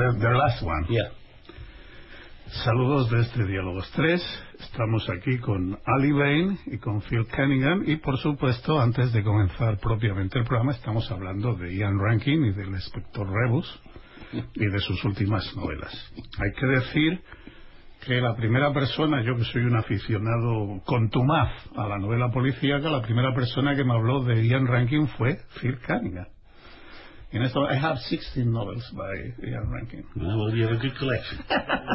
the, the last one. Yeah. Saludos desde Diálogos 3. Estamos aquí con Ali Bain y con Phil Cunningham. Y por supuesto, antes de comenzar propiamente el programa, estamos hablando de Ian Rankin y del inspector Rebus y de sus últimas novelas. Hay que decir que la primera persona, yo que soy un aficionado contumaz a la novela policíaca, la primera persona que me habló de Ian Rankin fue Phil Cunningham. And so I have 16 novels by Ian Rankin. Well, you have a good collection.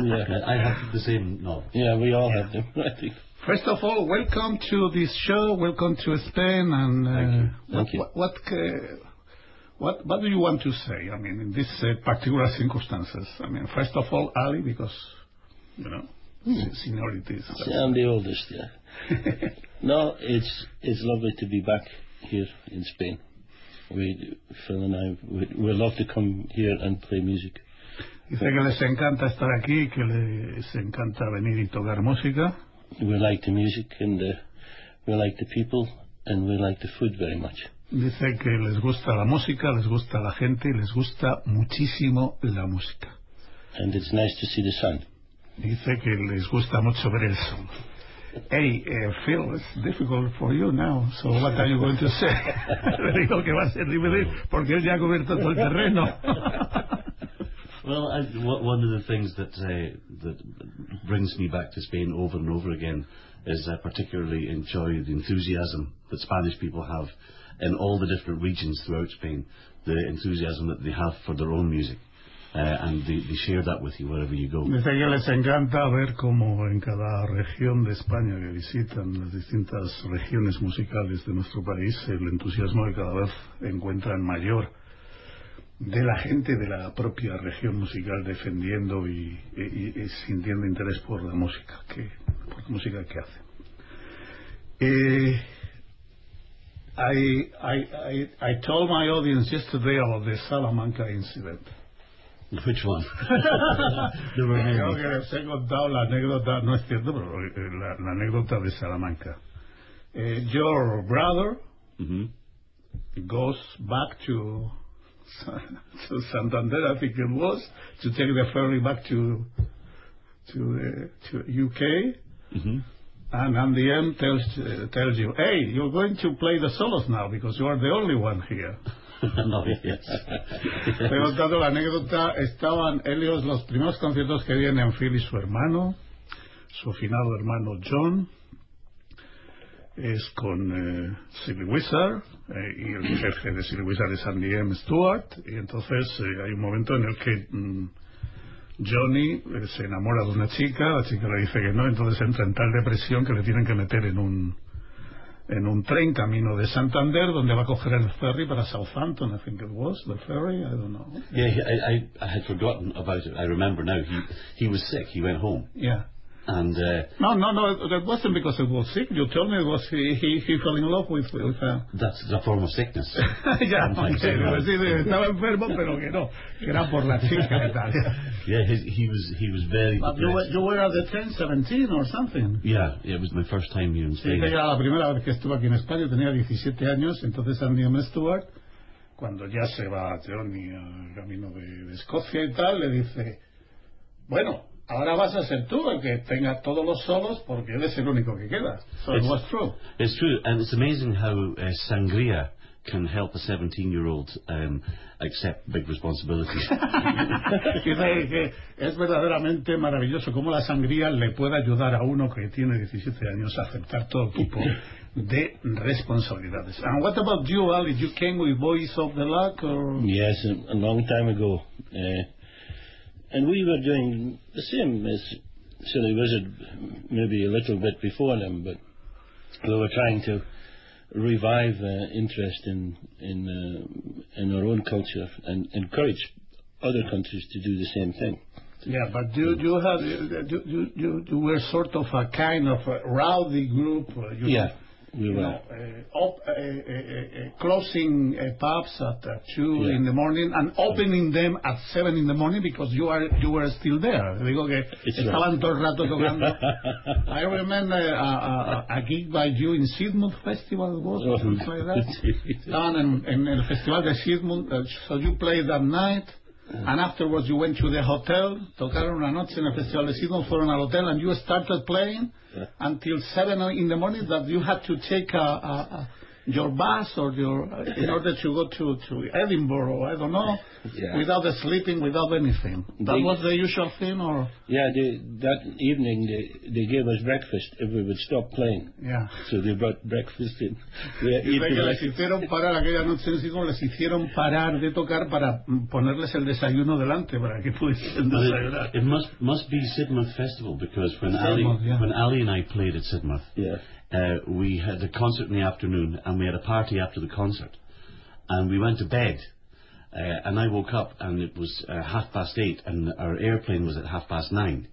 Yeah. I have the same novel. Yeah, we all have them. I think. First of all, welcome to this show. Welcome to Spain. And uh, Thank you. Thank you. what, what, uh, what, what do you want to say? I mean, in these uh, particular circumstances. I mean, first of all, Ali, because you know seniority. is- Yeah, I'm the oldest, yeah. No, it's it's lovely to be back here in Spain. We, Phil and I, we, we love to come here and play music. Dice que les encanta estar aquí, que les encanta venir y tocar música. We like the music and uh, we like the people and we like the food very much. Dice que les gusta la música, les gusta la gente y les gusta muchísimo la música. And it's nice to see the sun. Dice que les gusta mucho ver el sol. Hey, uh, Phil, it's difficult for you now, so what are you going to say? Le digo que va a ser difícil porque él ya ha cubierto todo el terreno. Well, I, w- one of the things that uh, that brings me back to Spain over and over again is I particularly enjoy the enthusiasm that Spanish people have in all the different regions throughout Spain, the enthusiasm that they have for their own music, and they, they share that with you wherever you go. Que les encanta ver cómo en cada región de España que visitan las distintas regiones musicales de nuestro país, el entusiasmo que cada vez encuentran mayor de la gente de la propia región musical defendiendo y, y- y sintiendo interés por la música que por la música que hace. Eh, I, I, I, I told my audience yesterday about the Salamanca incident. Which one? there were many. Creo que les he contado la anécdota, no es cierto, pero eh, la, la anécdota de Salamanca. Eh, your brother hmm goes back to, to Santander, I think it was, to take the ferry back to to uh, to UK, hmm and at the end tells uh, tells you, hey, you're going to play the solos now because you are the only one here. no, yes. Estoy contando la anécdota. Estaban ellos los primeros conciertos que vienen Phil y su hermano, su finado hermano John, es con eh, Silly Wizard eh, y el jefe de Silly Wizard es Andy M. Stewart. Y entonces eh, hay un momento en el que mm, Johnny eh, se enamora de una chica, la chica le dice que no, entonces entra en tal depresión que le tienen que meter en un en un tren camino de Santander donde va a coger el ferry para Southampton, I think it was, the ferry, I don't know. Yeah, I, I, I had forgotten about it. I remember now. He he was sick. He went home, Yeah. And uh, No, no, no, that wasn't because it was sick. You told me it was he, he, he fell in love with, with her. that's a form of sickness. yeah. sí, sí, estaba enfermo, pero que no, que era por la chica y tal. Yeah, his, he was he was very But you, were, you were at the 10, 17 or something. Yeah, it was my first time here in Sí, Spain. que era la primera vez que estuve aquí en España, tenía 17 años, entonces Andy M. Stewart cuando ya se va Johnny al camino de, de Escocia y tal, le dice, bueno, ahora vas a ser tú el que tenga todos los solos porque eres el único que queda. So it It's- was true. It's true, and it's amazing how uh, sangria can help a 17-year-old um, accept big responsibilities. Es verdaderamente maravilloso cómo la sangría le puede ayudar a uno que tiene 17 años a aceptar todo tipo de responsabilidades. And what about you, Ali? You came with Voice of the Luck or... Yes, a, a long time ago. Uh, and we were doing the same as Silly Wizard, maybe a little bit before them, but we were trying to revive uh, interest in in uh, in our own culture and encourage other countries to do the same thing. Yeah, but you you had you you you, you were sort of a kind of a rowdy group. uh, You Yeah, we you were. know, uh, op, uh, uh, uh, uh closing uh, pubs at two Yeah. in the morning and opening them at seven in the morning because you are you were still there. Digo que It's estaban todo el rato tocando. I remember a, a, a gig by you in Sidmouth Festival, was or oh, something like that. En, en el festival de Sidmouth, so you played that night. Uh-huh. And afterwards you went to the hotel, tocaron una noche en el Festival fueron al hotel and you started playing Yeah. until seven in the morning that you had to take a, a, your bus or your in order to go to, to Edinburgh or I don't know Yeah. without sleeping without anything. That They- was the usual thing or Yeah, they, that evening they, they gave us breakfast if we would stop playing. yeah. So they brought breakfast in. Eating que les hicieron parar aquella noche en Sidmouth, les hicieron parar de tocar para ponerles el desayuno delante para que pudiesen desayunar. it, it must must be Sidmouth Festival because when Sidmouth, Ali yeah. when Ali and I played at Sidmouth, Yeah. Uh, we had the concert in the afternoon and we had a party after the concert, and we went to bed. Uh, and I woke up and it was uh, half past eight, and our airplane was at half past nine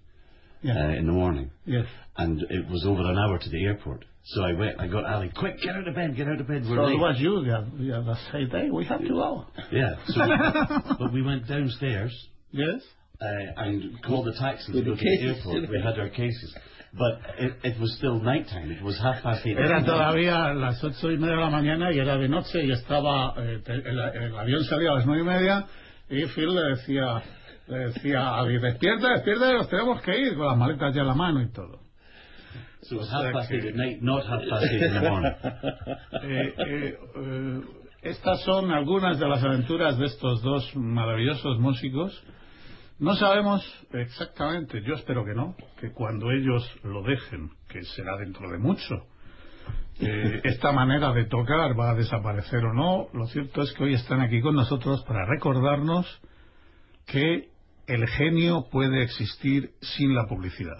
Yeah. uh, in the morning, Yes. and it was over an hour to the airport. So I went, I got Ali, quick, get out of bed, get out of bed, we're So late. it was you yeah, that said, hey, we have to go. Yeah, so we, but we went downstairs Yes. Uh, and called a taxi to go the to the airport. We had our cases. But it, it was still night time. It was half past eight. Era todavía las ocho y media de la mañana y era de noche y estaba eh, el, el avión salía a las nueve y media y Phil le decía le decía a despierta, despierta, nos tenemos que ir con las maletas ya en la mano y todo. So it was O sea half past que- eight at night, not half past eight in the morning. Eh, eh, eh, estas son algunas de las aventuras de estos dos maravillosos músicos. No sabemos exactamente, yo espero que no, que cuando ellos lo dejen, que será dentro de mucho, eh, esta manera de tocar va a desaparecer o no. Lo cierto es que hoy están aquí con nosotros para recordarnos que el genio puede existir sin la publicidad.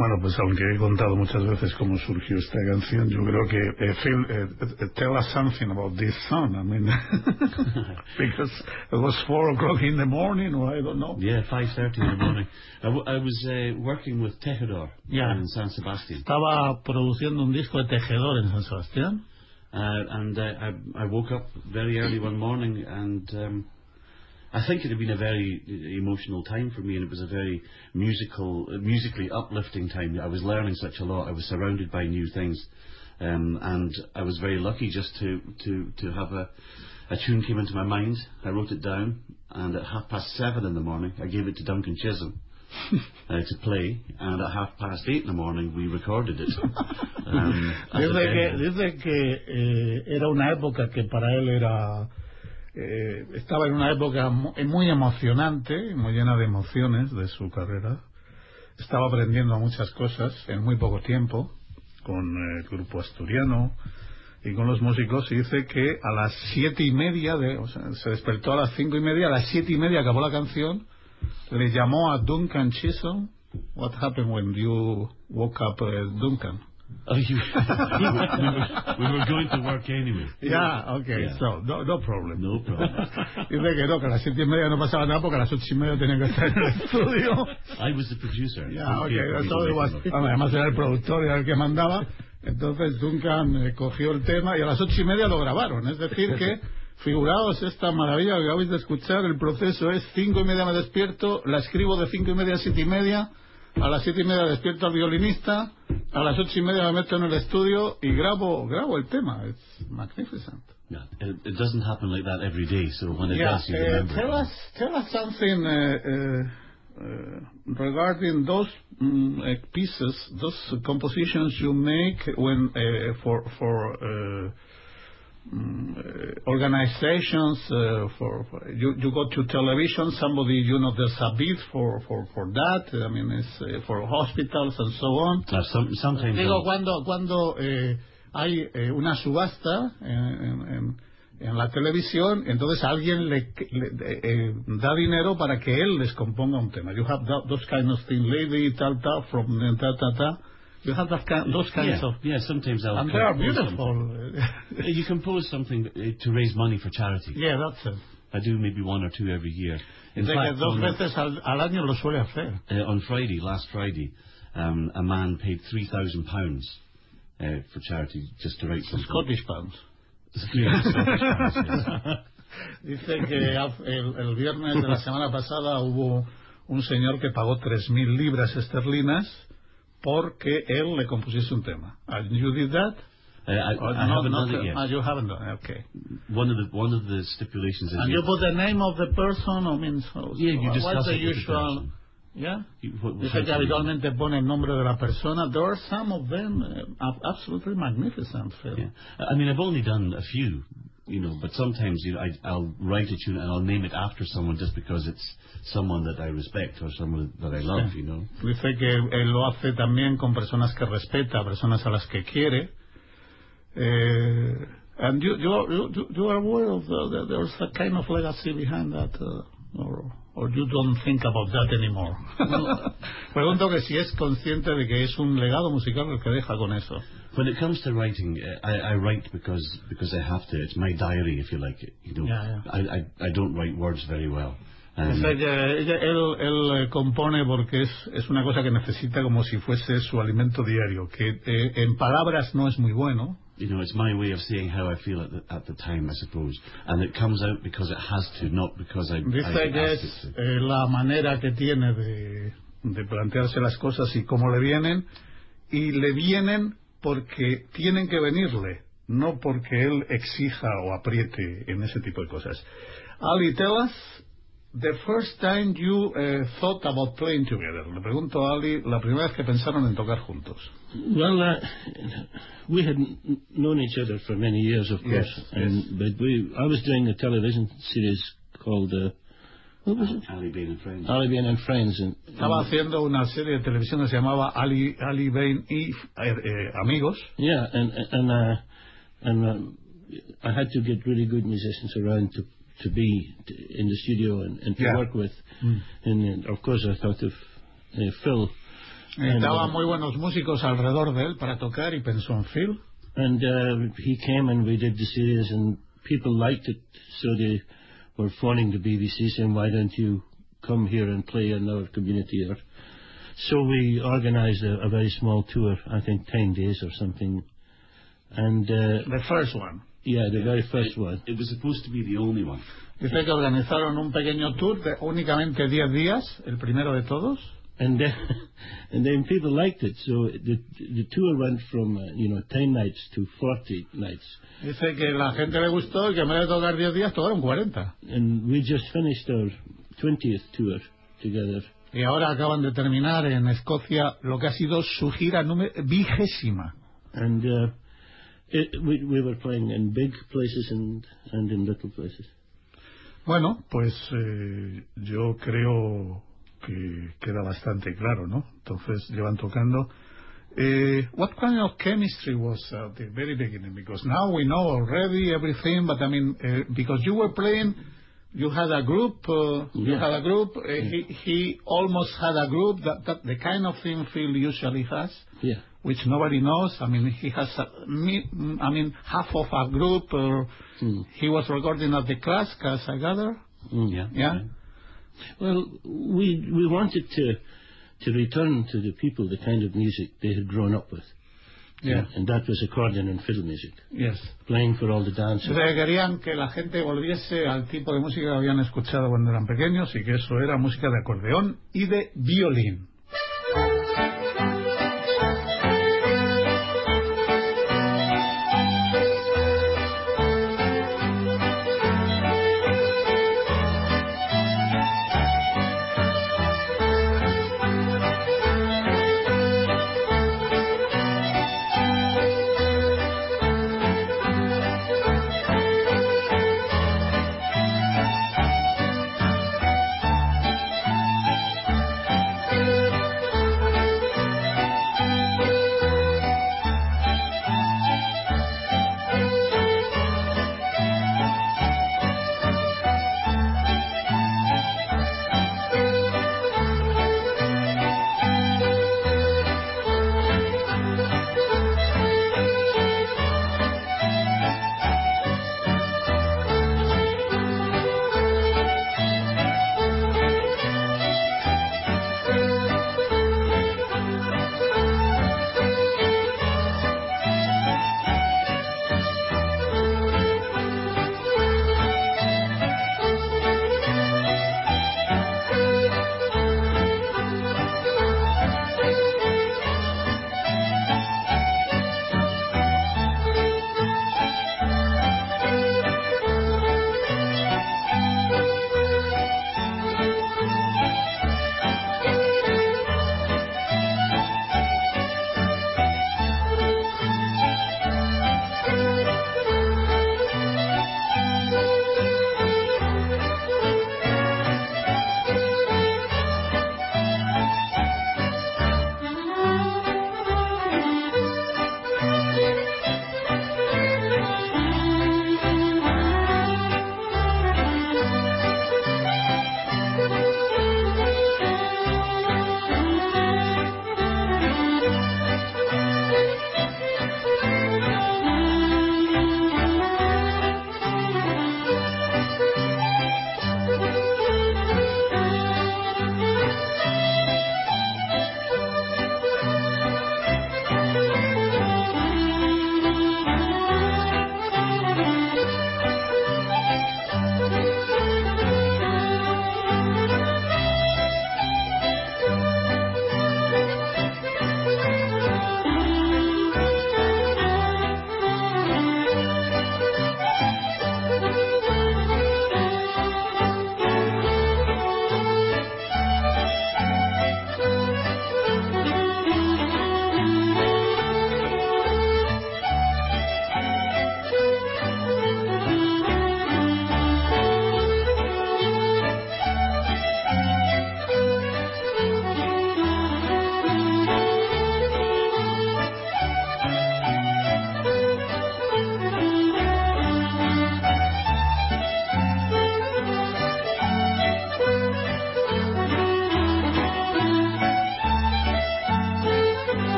Bueno, pues aunque he contado muchas veces cómo surgió esta canción, yo creo que eh, Phil, eh, eh, tell us something about this song. I mean, because it was four o'clock in the morning, or I don't know. Yeah, 5.30 in the morning. I, I was uh, working with Tejedor Yeah. in San Sebastian. Estaba produciendo un disco de tejedor en San Sebastián. Uh, and uh, I, I woke up very early one morning and um, I think it had been a very uh, emotional time for me and it was a very musical, uh, musically uplifting time. I was learning such a lot. I was surrounded by new things. Um, and I was very lucky just to, to, to have a, a tune came into my mind. I wrote it down and at half past seven in the morning I gave it to Duncan Chisholm. uh, to play, and at half past eight in the morning we recorded it. Um, Dice que, dice que eh, era una época que para él era eh, estaba en una época mu- muy emocionante, muy llena de emociones de su carrera. Estaba aprendiendo muchas cosas en muy poco tiempo con eh, el grupo asturiano y con los músicos y dice que a las siete y media de, o sea, se despertó a las cinco y media, a las siete y media acabó la canción, le llamó a Duncan Chisholm. What happened when you woke up, eh, Duncan? Oh, you, we, were, we were going to work anyway. Yeah, okay, Yeah. so no, no problem. No problem. Dice que no, que a las siete y media no pasaba nada porque a las ocho y media tenía que estar en el estudio. I was the producer. Ya, Okay, okay, it was. además era el productor y era el que mandaba. Entonces Duncan eh, cogió el tema y a las ocho y media lo grabaron. Es decir que, figuraos esta maravilla que acabáis de escuchar, el proceso es cinco y media me despierto, la escribo de cinco y media a siete y media, a las siete y media despierto al violinista, a las ocho y media me meto en el estudio y grabo, grabo el tema. It's magnificent. Yeah, it, it doesn't happen like that every day, so when it Yeah, does, you uh, remember. tell us tell us something uh, uh, regarding those uh, pieces, those compositions you make when for for uh, uh, organizations. Uh, for, for you you go to television, somebody you know there's a bid for for for that. I mean, it's uh, for hospitals and so on. Now, some, sometimes Digo, cuando, cuando eh, hay eh, una subasta en, en- en- en la televisión, entonces alguien le, le- eh, da dinero para que él les componga un tema. You have that, those kind of things, lady, tal, tal, from ta, ta, ta. You have that kind, those kinds yeah, of... yeah, sometimes I'll And they are beautiful. You compose something uh, to raise money for charity. yeah, that's it. I do maybe one or two every year. In De fact, dos on, veces al, al año lo suele hacer. uh, on Friday, last Friday, um, a man paid three thousand pounds uh, for charity just to write something. Scottish pounds. Yeah, Scottish pounds, yes. Dice que el, el viernes de la semana pasada hubo un señor que pagó 3.000 libras esterlinas porque él le compusiese un tema. And you did that? Uh, I, I no, haven't not done it yet. Ah, you haven't done it, okay. One of the one of the stipulations is And you put the name of the person, or means, so- Yeah, you what's discuss the it with the usual... Yeah? You- what- Dice que habitualmente pone el nombre de la persona. There are some of them uh, absolutely magnificent. Phil. Yeah. I mean, I've only done a few, you know, but sometimes you know, I, I'll write a tune and I'll name it after someone just because it's someone that I respect or someone that I love, you know. Dice que él lo hace también con personas que respeta, personas a las que quiere. Eh, and you, you, you, you are aware of the, that there's a kind of legacy behind that, uh, or, or you don't think about that anymore. Pregunto que si es consciente de que es un legado musical el que deja con eso. When it comes to writing, uh, I, I write because because I have to. It's my diary, if you like. You know, Yeah, I, I I don't write words very well. Um, ella- él, él, eh, compone porque es, es una cosa que necesita como si fuese su alimento diario, que eh, en palabras no es muy bueno, you know, it's my way of saying how I feel at the, at the time, I suppose, and it comes out because it has to, not because I, es it to. eh, la manera que tiene de, de plantearse las cosas y cómo le vienen, y le vienen porque tienen que venirle, no porque él exija o apriete en ese tipo de cosas. Ali, tell us the first time you eh, thought about playing together. Le pregunto a Ali la primera vez que pensaron en tocar juntos. Well, uh, we had known each other for many years, of Yes, course, and but we I was doing a television series called uh, what was it? Ali Bain and Friends. Ali Bain and Friends, and, Estaba haciendo una serie de televisión que se llamaba Ali, Ali Bain y eh, eh, Amigos. yeah, and and uh, and um, I had to get really good musicians around to to be t in the studio and, and to Yeah. work with, Mm. and, uh, of course I thought of uh, Phil Necesitaba And, uh, muy buenos músicos alrededor de él para tocar y pensó en Phil. And uh, he came and we did the series, and people liked it, so they were phoning the BBC saying, "Why don't you come here and play in our community?" Or so we organised a, a very small tour, I think ten days or something, and uh, The first one. yeah, the very first one. It was supposed to be the only one. Dice que organizaron un pequeño tour de únicamente 10 días, el primero de todos. And then, and then people liked it, so the the tour went from uh, you know ten nights to forty nights, Dice que la gente le gustó y que en vez de tocar 10 días tocaron 40. and we just finished our twentieth tour together. Y ahora acaban de terminar en Escocia lo que ha sido su gira número vigésima. and uh, it, we we were playing in big places and and in little places. Bueno, pues eh, yo creo que queda bastante claro, ¿no? Entonces llevan tocando. Eh, what kind of chemistry was at the very beginning? Because now we know already everything, but I mean, uh, because you were playing, you had a group, uh, you had a group. Uh, he, he almost had a group. That, that the kind of thing Phil usually has, Yeah, which nobody knows. I mean, he has, a, me, I mean, half of a group. Uh, Mm. He was recording at the class, as I gather. Mm. Yeah. Yeah. Well, we we wanted to to return to the people the kind of music they had grown up with, Yeah. and that was accordion and fiddle music, Yes. playing for all the dancers. O sea, que querían que la gente volviese al tipo de música que habían escuchado cuando eran pequeños y que eso era música de acordeón y de violín.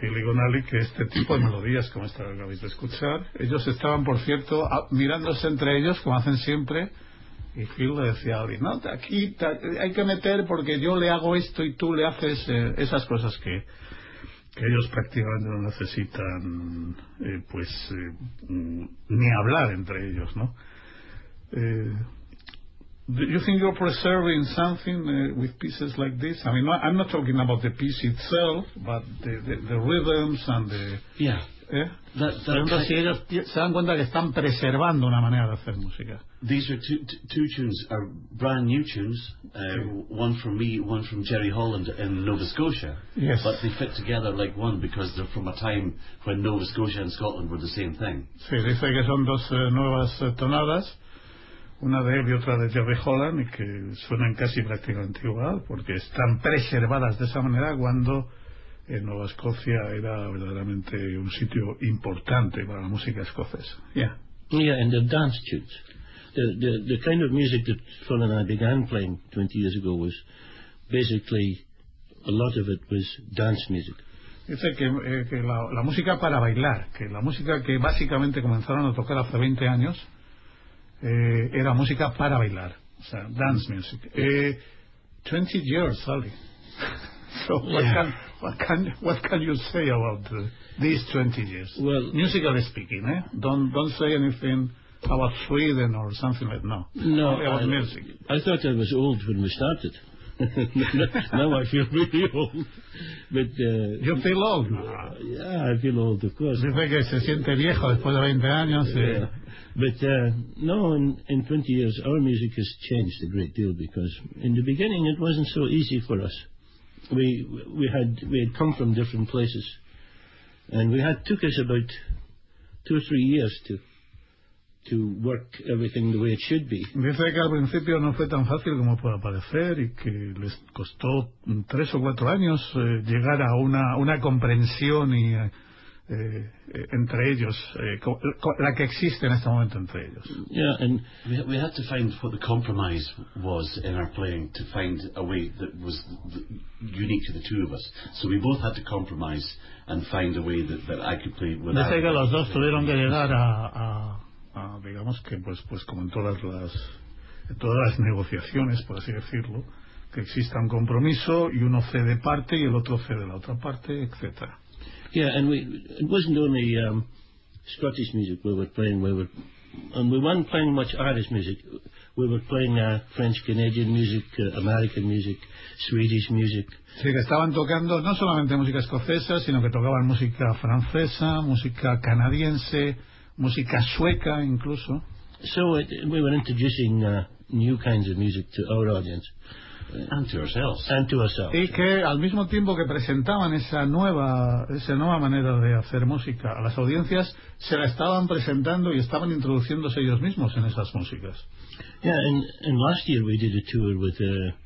Phil y Gonali que este tipo de melodías, como esta que acabáis de escuchar, ellos estaban, por cierto, mirándose entre ellos, como hacen siempre, y Phil le decía a Oli, no, aquí hay que meter porque yo le hago esto y tú le haces eh, esas cosas que, que ellos prácticamente no necesitan, eh, pues, eh, mm, ni hablar entre ellos, ¿no? Do you think you're preserving something uh, with pieces like this? I mean, I'm not talking about the piece itself, but the, the, the rhythms and the... Yeah. ¿eh? That, that Pregunto si ellos se dan cuenta que están preservando una manera de hacer música. These are two, two tunes, are brand new tunes. Uh, One from me, one from Jerry Holland in Nova Scotia. Yes. But they fit together like one because they're from a time when Nova Scotia and Scotland were the same thing. Sí, dice que son dos eh, nuevas eh, tonadas, una de él y otra de Jerry Holland, y que suenan casi prácticamente igual, porque están preservadas de esa manera cuando en Nueva Escocia era verdaderamente un sitio importante para la música escocesa. Yeah. Yeah, and the dance tunes. The, the, the kind of music that Phil and I began playing 20 years ago was basically, a lot of it was dance music. Dice que, eh, que la, la música para bailar, que la música que básicamente comenzaron a tocar hace 20 años eh, era música para bailar, o sea, dance music. Eh, 20 years, Ali. so what, Yeah. can, what, can, what can you say about uh, these 20 years? Well- musically speaking, eh? Don't, don't say anything about Sweden or something like no. No, Only about I, music. I thought I was old when we started. now I feel really old. But, uh, You feel old. yeah, I feel old, of course. Dice que se siente viejo después de 20 años. eh. Yeah. Uh, no, in, in 20 years, our music has changed a great deal because in the beginning it wasn't so easy for us. We we had we had come from different places, and we had took us about two or three years to to work everything the way it should be. Dice que al principio no fue tan fácil como puede parecer y que les costó tres o cuatro años eh, llegar a una, una comprensión y, eh, eh, entre ellos, eh, co- co- la que existe en este momento entre ellos. Yeah, and We, we had to find what the compromise was in our playing to find a way that was unique to the two of us. So we both had to compromise and find a way that, that I could play with Dice que los dos tuvieron que llegar a, a- a, digamos que pues, pues como en todas las, en todas las negociaciones, por así decirlo, que exista un compromiso y uno cede parte y el otro cede la otra parte, etcétera. Yeah, and we it wasn't only um, Scottish music we were playing. We were, and we weren't playing much Irish music. We were playing uh, French Canadian music, uh, American music, Swedish music. Sí, que estaban tocando no solamente música escocesa, sino que tocaban música francesa, música canadiense, música sueca incluso. So it, we were introducing uh, new kinds of music to our audience and to ourselves. and to ourselves. Y que al mismo tiempo que presentaban esa nueva, esa nueva manera de hacer música a las audiencias, se la estaban presentando y estaban introduciéndose ellos mismos en esas músicas. Yeah, and, and last year we did a tour with uh,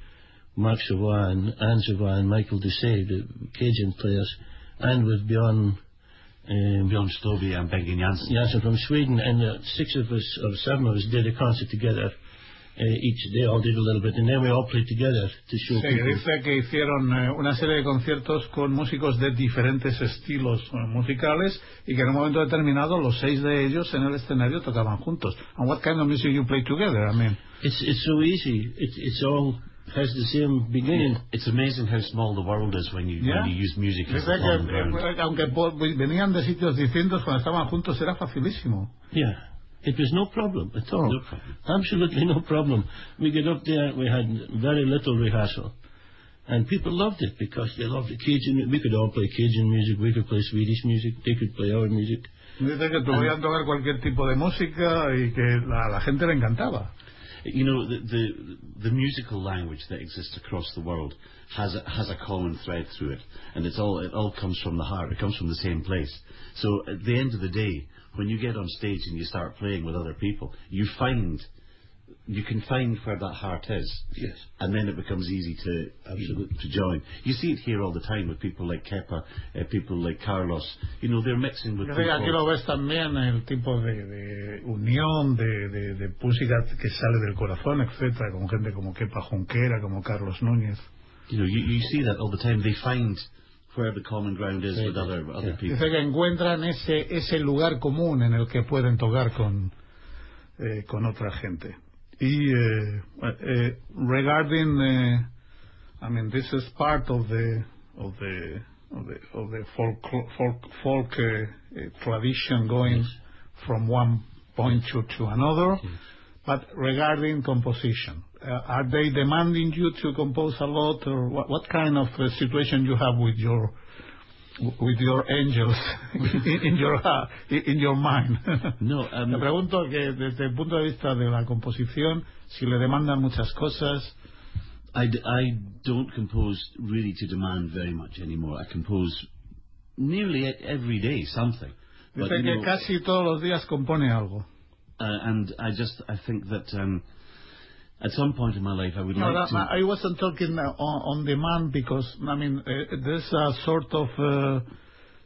Mark Savoy and Anne Savoy and Michael Dessay, the Cajun players, and with Bjorn um, Bjorn Stobie and Bengen Janssen. Janssen from Sweden, and uh, six of us, or seven of us, did a concert together. Uh, each they all did a little bit, and then we all played together to show Sí, people. dice que hicieron eh, una serie de conciertos con músicos de diferentes estilos eh, musicales y que en un momento determinado los seis de ellos en el escenario tocaban juntos. And what kind of music you play together? I mean, It's it's so easy. It, it's all has the same beginning. It's amazing how small the world is when you, Yeah. when you use music as a common ground. eh, aunque venían de sitios distintos cuando estaban juntos era facilísimo. Yeah. It was no problem at all. Oh. No problem. Absolutely no problem. We get up there, we had very little rehearsal. And people loved it because they loved the Cajun. We could all play Cajun music, we could play Swedish music, they could play our music. Dice que podían tocar cualquier tipo de música y que a la gente le encantaba. You know, the, the, the musical language that exists across the world has a, has a common thread through it. And it's all, it all comes from the heart. It comes from the same place. So at the end of the day, when you get on stage and you start playing with other people, you find, you can find where that heart is. Yes. And then it becomes easy to, you know, to join. You see it here all the time with people like Kepa, uh, people like Carlos. You know, they're mixing with Yo creo aquí people. lo ves también el tipo de, de unión, de, de, de música que sale del corazón, etcétera, con gente como Kepa Junquera, como Carlos Núñez. You know, you, you see that all the time. They find where the common ground is Sí, with other other yeah. people. Dice que encuentran ese, ese lugar común en el que pueden tocar con, eh, con otra gente. Y eh, eh, regarding, eh, I mean, this is part of the of the of the, of the folk folk, folk eh, tradition going from one point to, to another. But regarding composition, uh, are they demanding you to compose a lot, or what, kind of uh, situation you have with your with your angels in, your uh, in your mind? No, um, Le pregunto que desde el punto de vista de la composición, si le demandan muchas cosas, I, don't compose really to demand very much anymore. I compose nearly every day something. Dice you que casi todos los días compone algo. Uh, and I just I think that um, at some point in my life I would No, like that- to. I wasn't talking on, on demand because I mean uh, there's a sort of uh,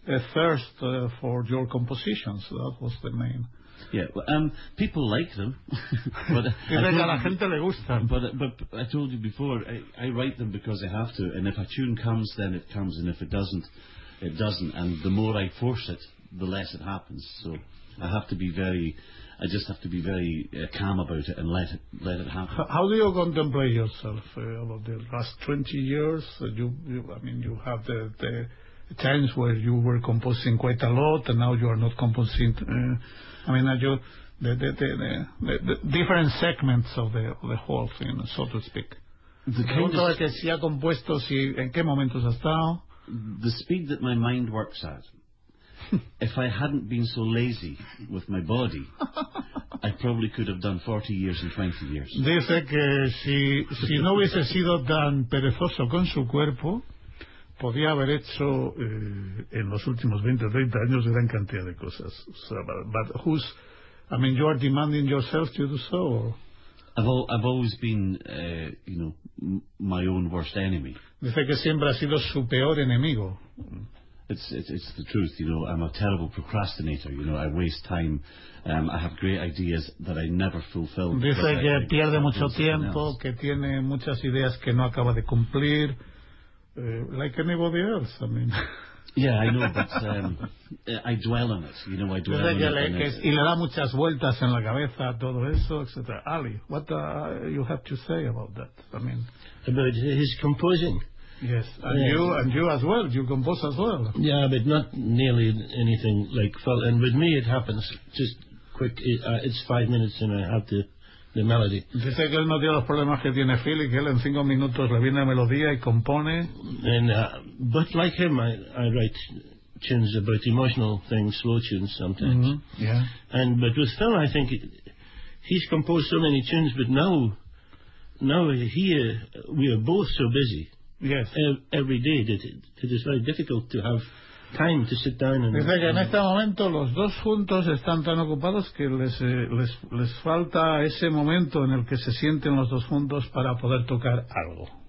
a thirst uh, for your compositions. That was the main. Yeah, well, um, people like them, but, I Dice que a la told you- gente le gustan. but but I told you before I, I write them because I have to, and if a tune comes, then it comes, and if it doesn't, it doesn't. And the more I force it, the less it happens. So I have to be very, I just have to be very uh, calm about it and let it let it happen. How- How do you contemplate yourself uh, about the last 20 years? Uh, you, you, I mean, you have the, the times where you were composing quite a lot, and now you are not composing. Uh, I mean, are you the, the, the, the, the different segments of the, of the whole thing, so to speak? The kind Pregunto que si ha compuesto, si en qué momentos ha estado. the speed that my mind works at. If I hadn't been so lazy with my body, I probably could have done 40 years and 20 years. Dice que si, si no hubiese sido tan perezoso con su cuerpo, podía haber hecho eh, en los últimos 20 o 30 años gran cantidad de cosas. So, but, but who's, I mean, you are demanding yourself to do so? Or? I've, al- I've always been, uh, you know, my own worst enemy. Dice que siempre ha sido su peor enemigo. It's, it's it's the truth, you know. I'm a terrible procrastinator. You know, I waste time. Um, I have great ideas that I never fulfill. Dice que I pierde can't mucho tiempo, else. que tiene muchas ideas que no acaba de cumplir. eh, like anybody else, I mean. Yeah, I know, but um, I dwell on it. You know, I dwell Dice on que it. le- it- y le da muchas vueltas en la cabeza todo eso, etc. Ali, what uh, you have to say about that? I mean, About his composing. Yes, and Yeah. you and you as well. You compose as well. Yeah, but not nearly anything like Phil. And with me, it happens just quick. It, uh, it's five minutes and I have the, the melody. Dice que él no tiene los problemas que tiene Phil y que él en cinco minutos le viene la melodía y compone. And uh, but like him, I, I write tunes about emotional things, slow tunes sometimes. Yeah. And but with Phil, I think he's composed so many tunes, but now, now here we are both so busy Yes. ev- every day that it, it is very difficult to have time to sit down and. Dice que en este momento los dos juntos están tan ocupados que les, eh, les, les falta ese momento en el que se sienten los dos juntos para poder tocar algo.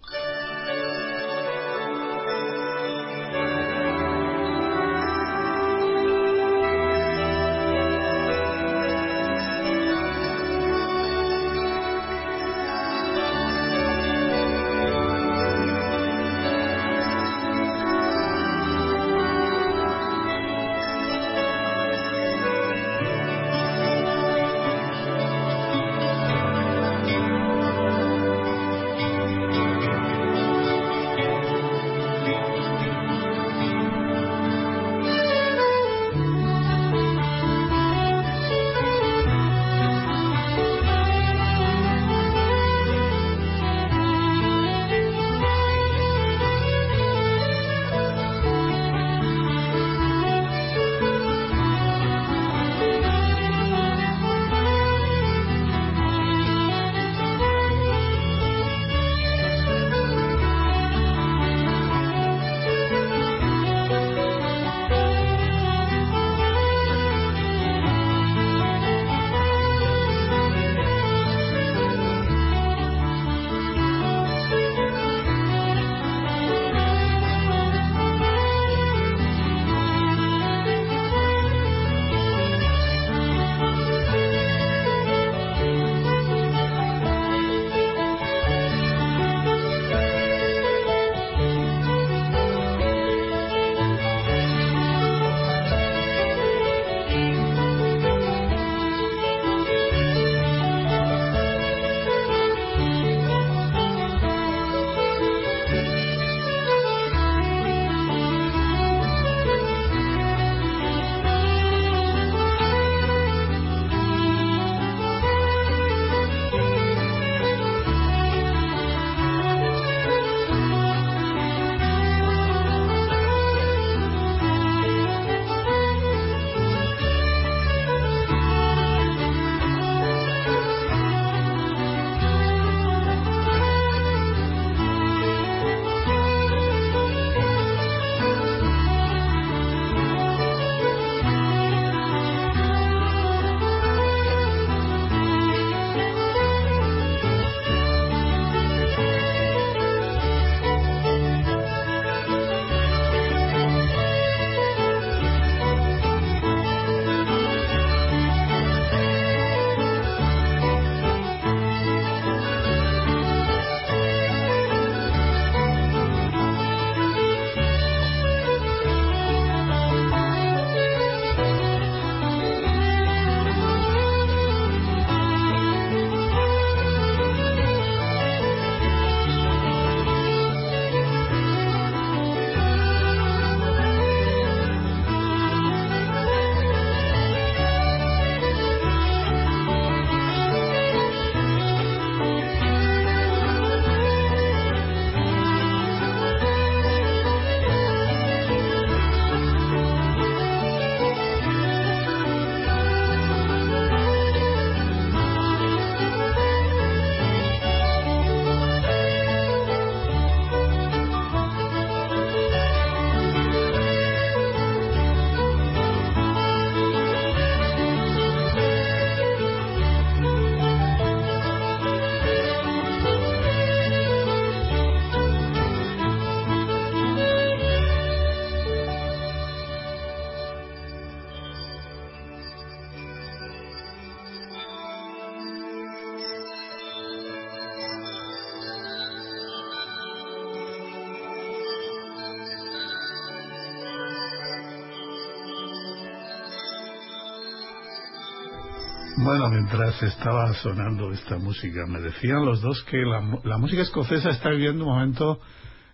Bueno, mientras estaba sonando esta música, me decían los dos que la, la música escocesa está viviendo un momento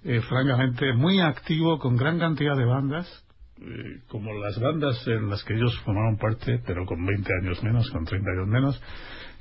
eh, francamente muy activo con gran cantidad de bandas, eh, como las bandas en las que ellos formaron parte, pero con 20 años menos, con 30 años menos.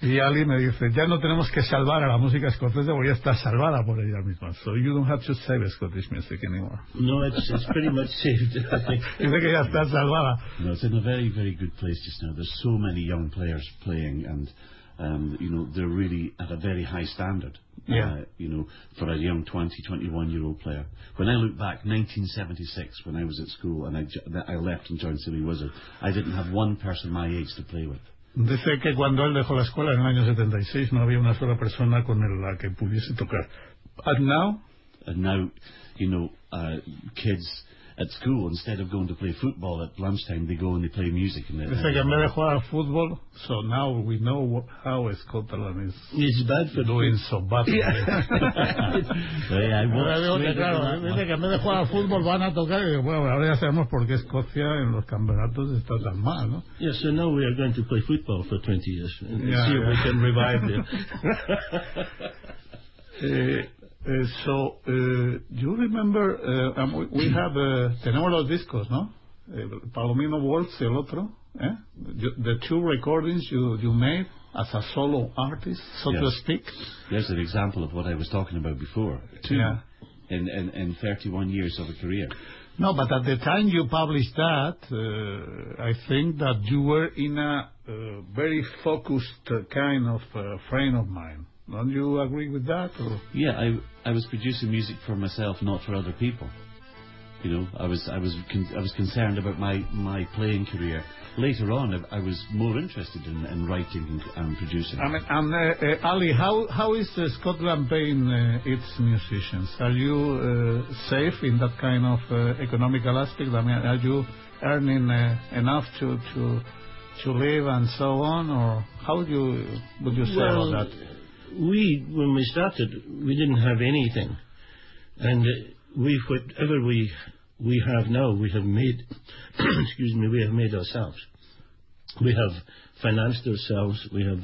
Y Ali me dice, ya no tenemos que salvar a la música escocesa porque ya está salvada por ella misma. So you don't have to save Scottish music anymore. No, it's, it's pretty much saved. Dice que ya está salvada. No, it's in a very, very good place just now. There's so many young players playing, and um, you know they're really at a very high standard. Yeah. Uh, you know, for a young 20, 21 year old player. When I look back, 1976, when I was at school and I, I left and joined Silly Wizard, I didn't have one person my age to play with. Dice que cuando él dejó la escuela en el año 76 no había una sola persona con la que pudiese tocar. And now, And now, you know, uh, kids at school, instead of going to play football at lunchtime, they go and they play music. And en vez de jugar al so now we know what, how Scotland is it's bad for doing so badly. yeah, I Ahora watched digo que, Sweden claro, and dice que en vez de jugar al fútbol van a tocar y bueno, ahora ya sabemos por qué Escocia en los campeonatos está tan mal, ¿no? Yeah, so now we are going to play football for 20 years and Yeah, see if we can revive it. Eh, eh, so, eh, you remember, um, we, we have, tenemos los discos, ¿no? Palomino Waltz el otro, ¿eh? The two recordings you, you made as a solo artist, so to speak. There's an example of what I was talking about before. Two Yeah. in, in, in 31 years of a career. No, but at the time you published that, uh, I think that you were in a uh, very focused uh, kind of uh, frame of mind. Don't you agree with that? Or? Yeah, I I was producing music for myself, not for other people. You know, I was I was con- I was concerned about my my playing career. Later on, I, I was more interested in, in writing and, and producing. I mean, and uh, uh, Ali, how how is uh, Scotland paying uh, its musicians? Are you uh, safe in that kind of uh, economical aspect? I mean, are you earning uh, enough to to to live and so on, or how would you would you say well, about that? We, when we started, we didn't have anything. And we, whatever we, we have now, we have made, excuse me, we have made ourselves. We have financed ourselves. We have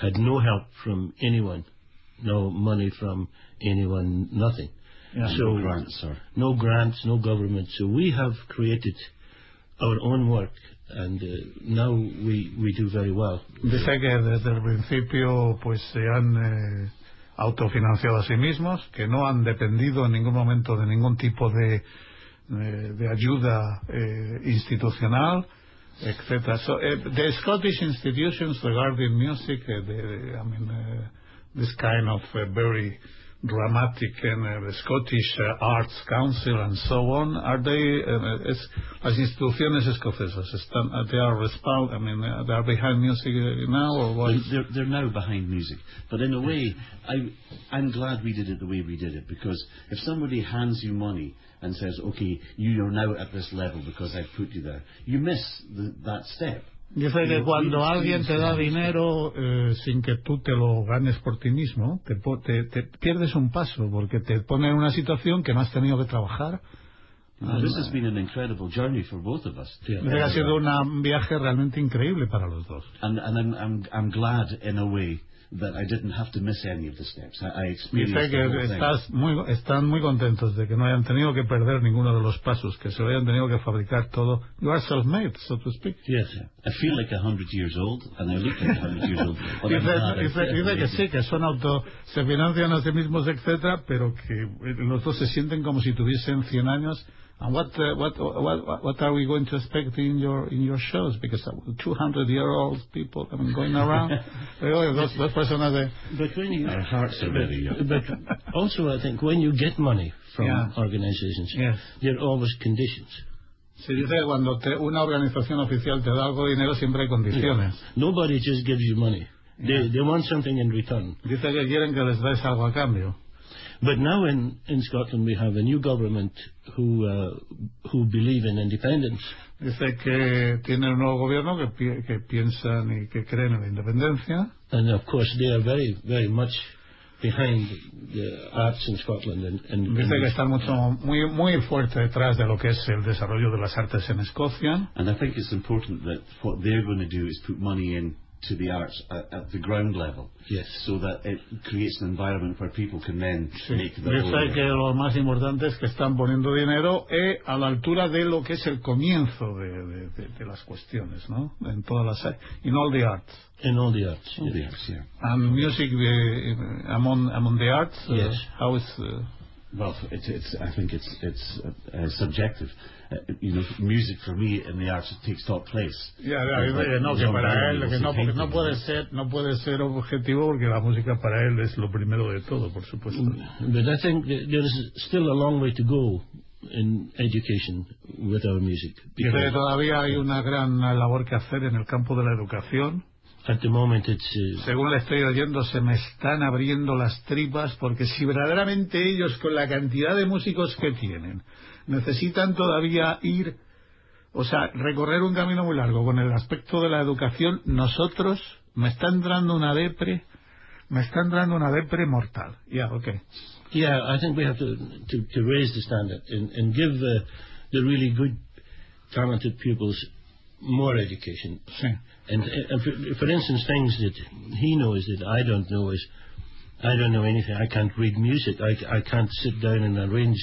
had no help from anyone, no money from anyone, nothing. Yeah. so no grants or no grants, no government. So we have created our own work, and uh, now we, we do very well. Dice que desde el principio pues se han eh, autofinanciado a sí mismos, que no han dependido en ningún momento de ningún tipo de, eh, de ayuda eh, institucional, etcétera. So eh, the Scottish institutions regarding music, eh, the, the- I mean, this kind of very dramatic and uh, the Scottish uh, Arts Council and so on, are they, uh, es, las instituciones escocesas, están, uh, they are respond, I mean, uh, they are behind music uh, now or what? They're, they're, now behind music. But in a way, I, I'm glad we did it the way we did it because if somebody hands you money and says, okay, you are now at this level because I've put you there, you miss the, that step. Dice que cuando alguien te da dinero eh, sin que tú te lo ganes por ti mismo, te, te, te pierdes un paso porque te pone en una situación que no has tenido que trabajar. Que ha sido un viaje realmente increíble para los dos. And, and I'm, I'm, I'm glad in a way that I didn't have to miss any of the steps. I, I experienced Dice que estás muy, están muy contentos de que no hayan tenido que perder ninguno de los pasos, que se lo hayan tenido que fabricar todo. You are self-made, so to speak. Yes. I feel like a hundred years old, and I look like a hundred years old. Dice, que sí, que son auto, se financian a sí mismos, etcétera, pero que los dos se sienten como si tuviesen 100 años. And what, uh, what, what, what are we going to expect in your, in your shows? Because 200 year old people I mean, going around. Oye, dos, dos personas de, But when you, Our hearts are very young. but also I think when you get money from Yeah. organizations, Yes. there are always conditions. se dice que cuando te- una organización oficial te da algo de dinero siempre hay condiciones. Nobody just gives you money. They, they want something in return. Dice que quieren que les des algo a cambio. But now in, in Scotland we have a new government who, uh, who believe in independence. Dice que tiene un nuevo gobierno que, pi- que piensan y que creen en la independencia. And of course they are very, very much behind the arts in Scotland. And, and, Dice que están mucho, muy, muy fuerte detrás de lo que es el desarrollo de las artes en Escocia. And I think it's important that what they're going to do is put money in to the arts at, at the ground level. Yes. So that it creates an environment where people can then Sí. make their own. que lo más importante es que están poniendo dinero eh, a la altura de lo que es el comienzo de, de- de- de las cuestiones, ¿no? En todas las in all the arts In all the arts. Oh, yes, yeah. and music uh, among among the arts. uh, Yes. how is uh, Well, it's, it's, I think it's, it's uh, uh, subjective. Uh, you know, music for me in the arts takes top place. Ya, like- que no, que para él, que no, porque no puede ser, no puede ser objetivo porque la música para él es lo primero de todo, por supuesto. But I think there is still a long way to go in education with our music. Because todavía hay una gran labor que hacer en el campo de la educación. at the moment it's uh, Según le estoy oyendo, se me están abriendo las tripas porque si verdaderamente ellos, con la cantidad de músicos que tienen, necesitan todavía ir, o sea, recorrer un camino muy largo con el aspecto de la educación, nosotros me está entrando una depre, me está entrando una depre mortal. Ya, ok. yeah, I think we have to to, to raise the standard and, and give the the really good, talented pupils more education. Sí. And, and for, for instance, things that he knows that I don't know is I don't know anything. I can't read music. I, I can't sit down and arrange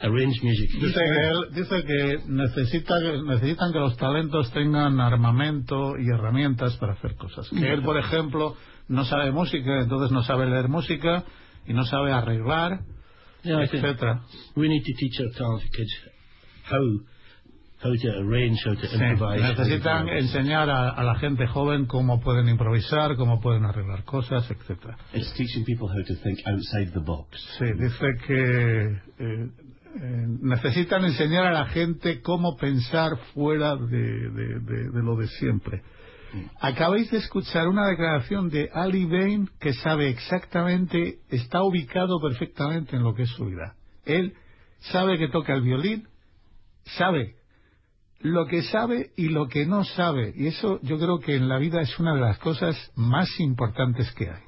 arrange music. Dice que, él- dice que necesita, necesitan que los talentos tengan armamento y herramientas para hacer cosas. Que él, por ejemplo, no sabe música, entonces no sabe leer música y no sabe arreglar, Yeah, etcétera. we need to teach our talented kids how how to arrange, how to Sí, improvise. how to necesitan enseñar a, a la gente joven cómo pueden improvisar, cómo pueden arreglar cosas, etcétera. It's teaching people how to think outside the box. Sí, dice que eh, eh, necesitan enseñar a la gente cómo pensar fuera de, de- de- de lo de siempre. Acabáis de escuchar una declaración de Ali Bain que sabe exactamente, está ubicado perfectamente en lo que es su vida. Él sabe que toca el violín, sabe lo que sabe y lo que no sabe. Y eso yo creo que en la vida es una de las cosas más importantes que hay.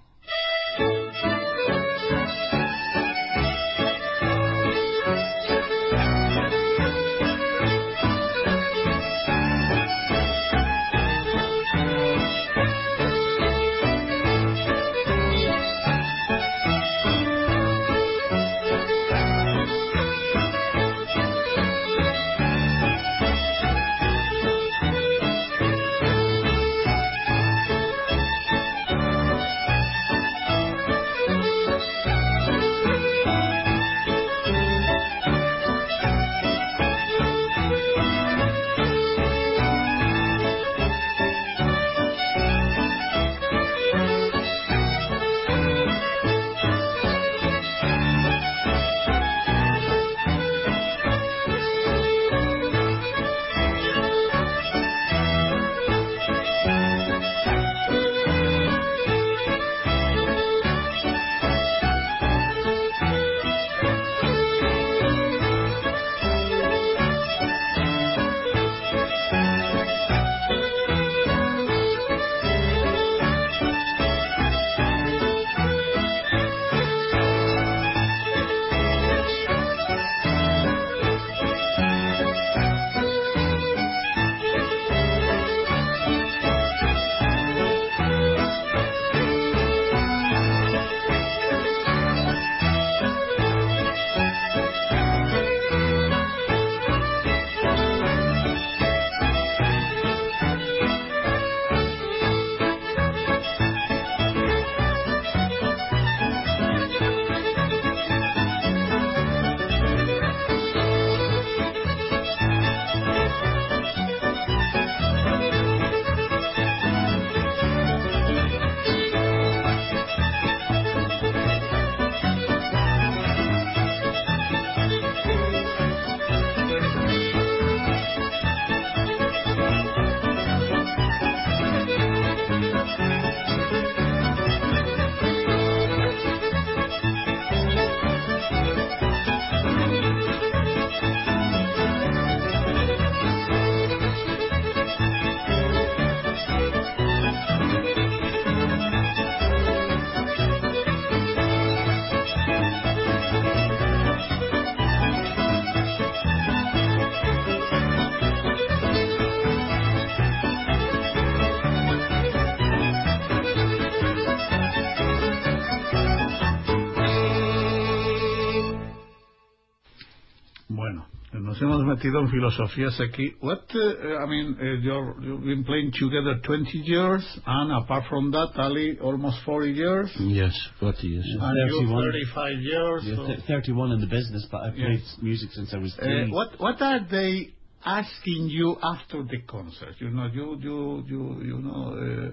Nos hemos metido en filosofías aquí. What, uh, I mean, uh, you're, you've been playing together 20 years, and apart from that, Ali, almost 40 years. Yes, 40 years. And you 31. 35 years. Yeah, so- th- 31 in the business, but I've played Yes. music since I was Uh, what what are they asking you after the concert? You know, you you you you know, uh,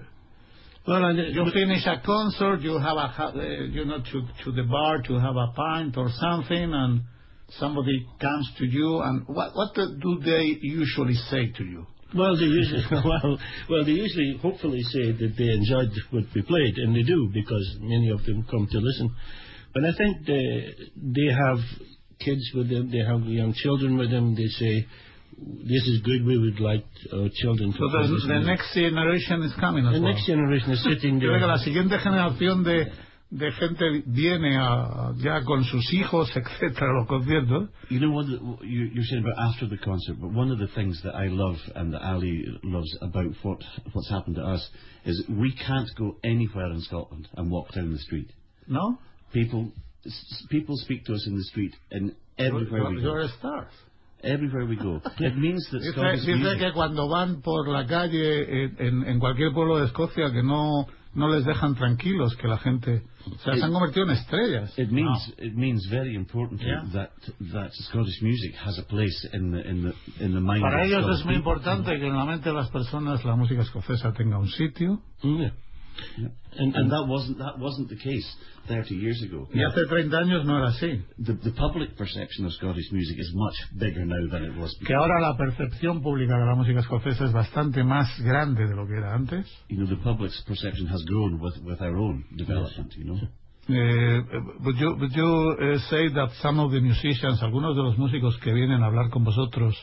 Well, I, you finish a concert, you have a ha- uh, you know to to the bar to have a pint or something, and somebody comes to you, and what what do they usually say to you? Well, they usually well, well, they usually hopefully say that they enjoyed what we played, and they do because many of them come to listen. But I think they they have kids with them, they have young children with them. They say, "This is good. We would like our children to So the, the next generation is coming as the well. next generation is sitting Yo creo que there. la siguiente generación de, de gente viene a, ya con sus hijos, etcétera, los conciertos. You know, one you, you're saying about after the concert, but one of the things that I love and that Ali loves about what what's happened to us is we can't go anywhere in Scotland and walk down the street. ¿No? People people speak to us in the street, and everywhere we You're go, a star. everywhere we go, it means that Dice, Scottish dice music. que cuando van por la calle en- en cualquier pueblo de Escocia que no, no les dejan tranquilos, que la gente o sea, se han convertido en estrellas. It means it means very importantly Yeah. that that Scottish music has a place in the in the in the mind Para ellos es muy importante que en la mente de las personas la música escocesa tenga un sitio. Mm, yeah. Yeah. And, And and that wasn't that wasn't the case 30 years ago. Y hace 30 años no era así. The, the public perception of Scottish music is much bigger now than it was Que before. ahora la percepción pública de la música escocesa es bastante más grande de lo que era antes. You know, the public's perception has grown with, with our own development, you know. Eh, would you, would you eh, say that some of the musicians, algunos de los músicos que vienen a hablar con vosotros,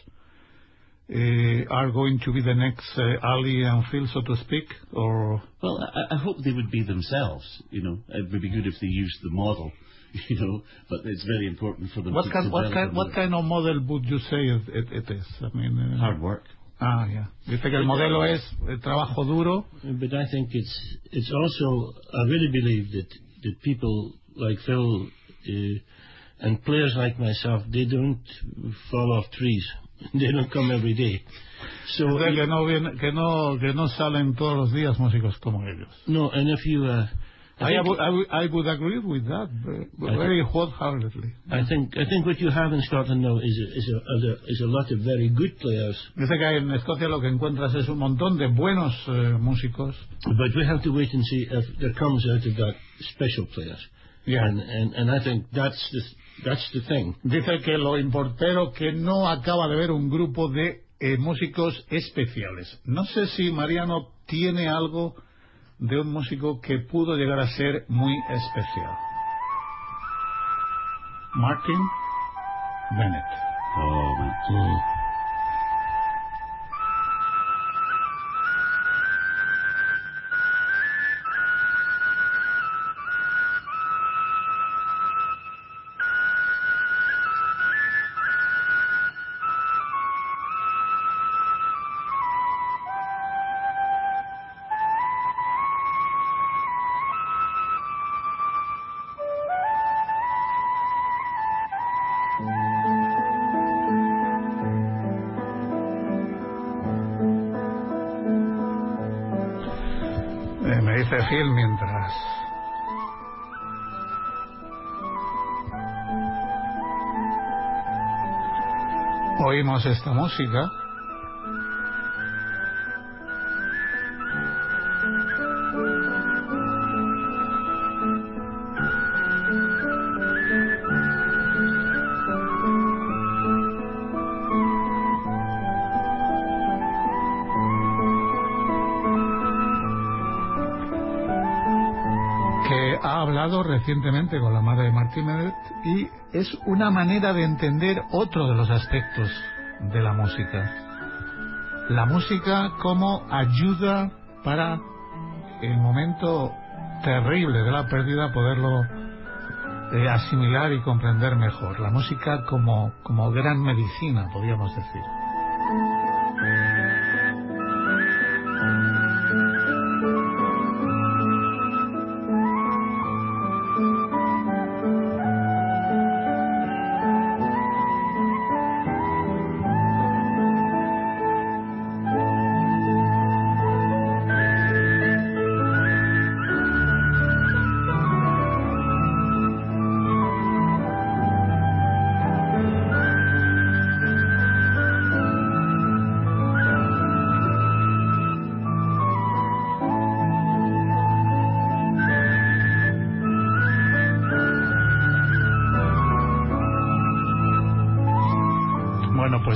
are going to be the next eh, Ali and Phil, so to speak? Or Well, I, I hope they would be themselves, you know. It would be good if they used the model, you know, but it's very important for them what to, kind, what kind, what kind of model would you say it, it, it is? I mean, eh, Hard work. Ah, ya. Dice que el modelo es eh, trabajo duro. But I think it's it's also I really believe that that people like Phil uh, and players like myself they don't fall off trees. They don't come every day. So Dice que no, viene, que, no, que no salen todos los días músicos como ellos. no, and if you uh, I, I, would, I, would, I would agree with that very, I very wholeheartedly. I think I think what you have in Scotland now is a, is a, is a, lot of very good players, Dice que en Escocia lo que encuentras es un montón de buenos eh, músicos. but we have to wait and see if there comes out of that special players. Yeah. And, and and I think that's the that's the thing. Dice que lo importero que no acaba de ver un grupo de eh, músicos especiales. No sé si Mariano tiene algo de un músico que pudo llegar a ser muy especial. Martin Bennett. Oh, mientras oímos esta música. Recientemente con la madre de Martín Bennett y es una manera de entender otro de los aspectos de la música. La música como ayuda para el momento terrible de la pérdida poderlo eh, asimilar y comprender mejor. La música como, como gran medicina, podríamos decir.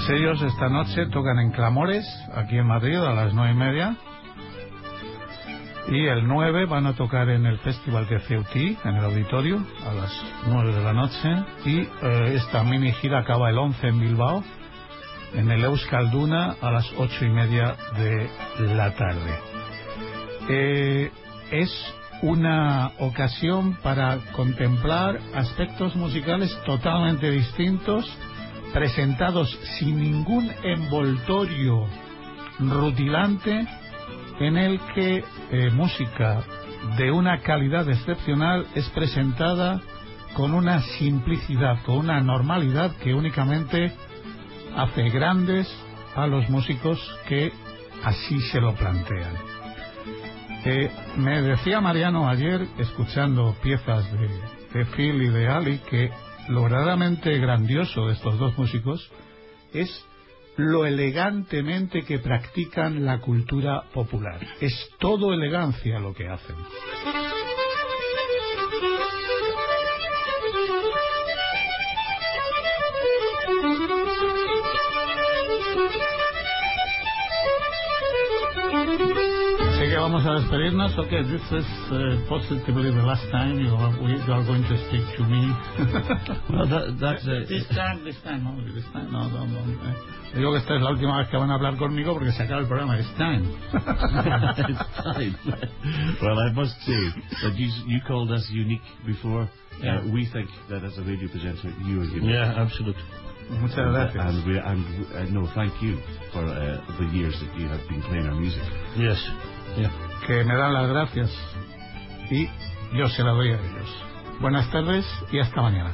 Pues ellos esta noche tocan en Clamores, aquí en Madrid, a las nueve y media. Y el 9 van a tocar en el Festival de Ceutí, en el auditorio, a las 9 de la noche. Y eh, esta mini gira acaba el 11 en Bilbao, en el Euskalduna, a las 8 y media de la tarde. Eh, es una ocasión para contemplar aspectos musicales totalmente distintos, presentados sin ningún envoltorio rutilante en el que eh, música de una calidad excepcional es presentada con una simplicidad, con una normalidad que únicamente hace grandes a los músicos que así se lo plantean. Eh, me decía Mariano ayer, escuchando piezas de, de Phil y de Ali, que lo verdaderamente grandioso de estos dos músicos es lo elegantemente que practican la cultura popular. Es todo elegancia lo que hacen. Así que vamos a despedirnos. Okay, this is uh, positively the last time you are, we, you are going to speak to me. Well, that, that's uh, This time, this time, no, this time, no, no, no. Digo que esta es la última vez que van a hablar conmigo porque se acaba el programa. It's time. it's time. well, I must say that you, you called us unique before. Yeah. Uh, we think that as a radio presenter, you are unique. Yeah, absolutely. Muchas And, uh, gracias. and, we, and uh, no, thank you for uh, the years that you have been playing our music. Yes. Que me dan las gracias y yo se las doy a ellos. Buenas tardes y hasta mañana.